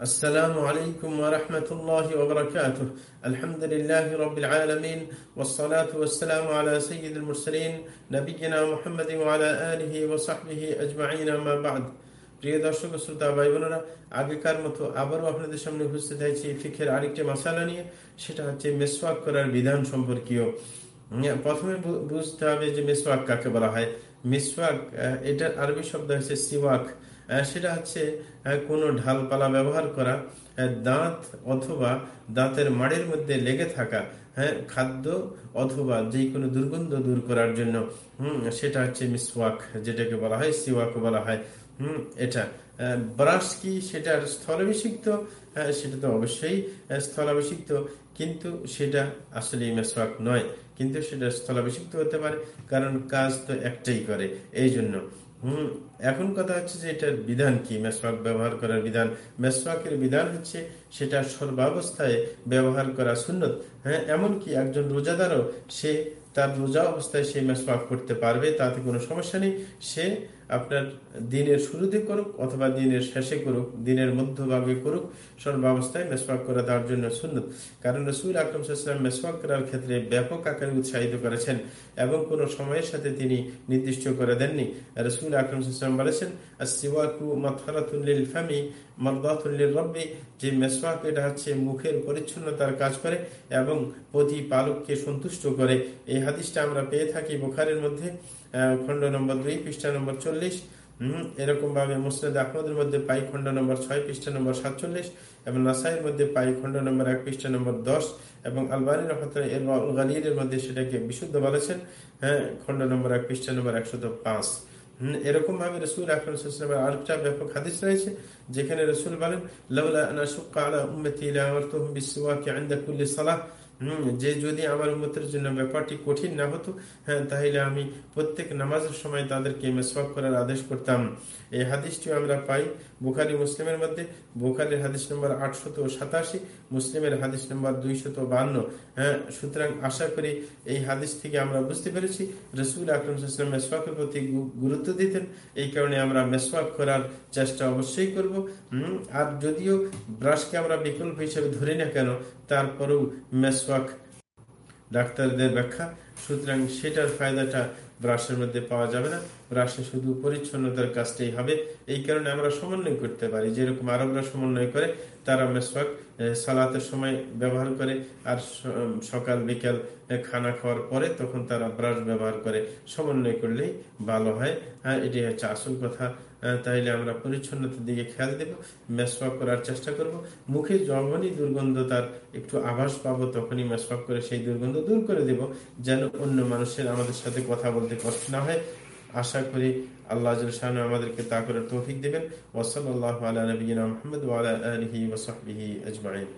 السلام عليكم ورحمة الله وبركاته الحمد لله رب العالمين والصلاة والسلام على سيد المرسلين نبينا محمد وعلى آله وصحبه أجمعين ما بعد প্রিয় দর্শক শ্রোতা ভাই বোনেরা আগেকার মতো আবারও আপনাদের সামনে উপস্থিত হয়েছি ফিখের আরেকটি মশালা নিয়ে সেটা হচ্ছে মেসওয়াক করার বিধান সম্পর্কীয় প্রথমে বুঝতে হবে যে মেসওয়াক কাকে বলা হয় মেসওয়াক এটার আরবি শব্দ হচ্ছে সিওয়াক সেটা হচ্ছে কোনো ঢালপালা ব্যবহার করা দাঁত অথবা দাঁতের মাড়ের মধ্যে লেগে থাকা হ্যাঁ খাদ্য অথবা যে কোনো দুর্গন্ধ দূর করার জন্য, হম, সেটা হচ্ছে মিসওয়াক, যেটাকে বলা হয়, সিওয়াক বলা হয়, হম, এটা। ব্রাশ কি সেটার স্থলাভিষিক্ত? সেটা তো অবশ্যই স্থলাভিষিক্ত, কিন্তু সেটা আসলে মেসওয়াক নয়, কিন্তু সেটা স্থলাভিষিক্ত হতে পারে, কারণ কাজ তো একটাই করে এই জন্য হম, এখন কথা হচ্ছে যে এটার বিধান কি? মেসওয়াক ব্যবহার করার বিধান। মেসওয়াকের বিধান হচ্ছে সেটা সর্বাবস্থায় ব্যবহার করা সুন্নত। হ্যাঁ এমনকি একজন রোজাদারও সে তার রোজা অবস্থায় সে মেসওয়াক করতে পারবে, তাতে কোনো সমস্যা নেই। সে আপনার দিনের শুরুতে করুক অথবা দিনের শেষে করুক, দিনের মধ্যভাগে করুক সর্বাবস্থায় মেসওয়াক করে দেওয়ার জন্য সুন্নত। কারণ রসুল আকরম সাল্লাম মেসওয়াক করার ক্ষেত্রে ব্যাপক আকারে উৎসাহিত করেছেন এবং কোনো সময়ের সাথে তিনি নির্দিষ্ট করে দেননি। রসুল আকরম সাল্লাম বলেছেন ফামি মরদাতুল্লিল রব্বি যে মেসওয়াক এটা হচ্ছে মুখের পরিচ্ছন্নতার কাজ করে এবং প্রতিপালককে সন্তুষ্ট করে। এই হাদিসটা আমরা পেয়ে থাকি বুখারের মধ্যে খণ্ড নম্বর দুই, পৃষ্ঠা নম্বর চল্লিশ। এরকম ভাবে মুসনাদ আহমদের মধ্যে পাই খণ্ড নম্বর ছয়, পৃষ্ঠা নম্বর সাতচল্লিশ এবং নাসাইয়ের মধ্যে পাই খণ্ড নম্বর এক, পৃষ্ঠা নম্বর দশ এবং আলবানী রহমতের মধ্যে সেটাকে বিশুদ্ধ বলেছেন হ্যাঁ খণ্ড নম্বর এক, পৃষ্ঠা নম্বর একশত পাঁচ। এরকম ভাবে রসুল আকরমের আরেকটা ব্যাপক হাদিস রয়েছে, যেখানে রসুল বলেন, লাউলা আনা শুক্কা আলা উম্মতি সালাহ। হম, যে যদি আমার উন্মতের জন্য ব্যাপারটি কঠিন না হতো হ্যাঁ তাহলে আমি প্রত্যেক নামাজের সময় তাদেরকে মেসওয়াক করার আদেশ করতাম। এই হাদিসটিও আমরা পাই বুখারি, মুসলিমের মধ্যে। বুখারির হাদিস নম্বর আটশত সাতাশি, মুসলিমের হাদিস নম্বর দুইশত বান্ন। হ্যাঁ সুতরাং আশা করি এই হাদিস থেকে আমরা বুঝতে পেরেছি, রসুল আকরম মেসওয়াকের প্রতি গুরুত্ব দিতেন। এই কারণে আমরা মেসওয়াক করার চেষ্টা অবশ্যই করব। আর যদিও ব্রাশকে আমরা বিকল্প হিসেবে ধরি না কেন, তারপরেও মেসওয়াক ডাক্তারদের ব্যাখ্যা। সুতরাং সেটার ফায়দাটা ব্রাশের মধ্যে পাওয়া যাবে না। ব্রাশে শুধু পরিচ্ছন্নতার কাজটাই হবে। এই কারণে আমরা সমন্বয় করতে পারি। যেরকম আরবরা সমন্বয় করে, তারা মেসওয়াক সালাতের সময় ব্যবহার করে আর সকাল, বিকাল খানা খাওয়ার পরে তখন তারা ব্রাশ ব্যবহার করে। সমন্বয় করলেই ভালো হয়। হ্যাঁ এটি হচ্ছে আসল কথা। তাইলে আমরা পরিচ্ছন্নতার দিকে খেয়াল দেব, মেসওয়াক করার চেষ্টা করব। মুখে যখনই দুর্গন্ধ তার একটু আভাস পাবো, তখনই মেসওয়াক করে সেই দুর্গন্ধ দূর করে দেব, যেন অন্য মানুষের আমাদের সাথে কথা বলতে কষ্ট না হয়। আশা করি আল্লাহ আমাদেরকে তা করে তৌফিক দেবেন। ওসল আল্লাহ আলা নবীনা মোহাম্মদ ওয়ালা আলহি ওসহবিহি আজমাইন।